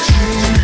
direction sky. My dream.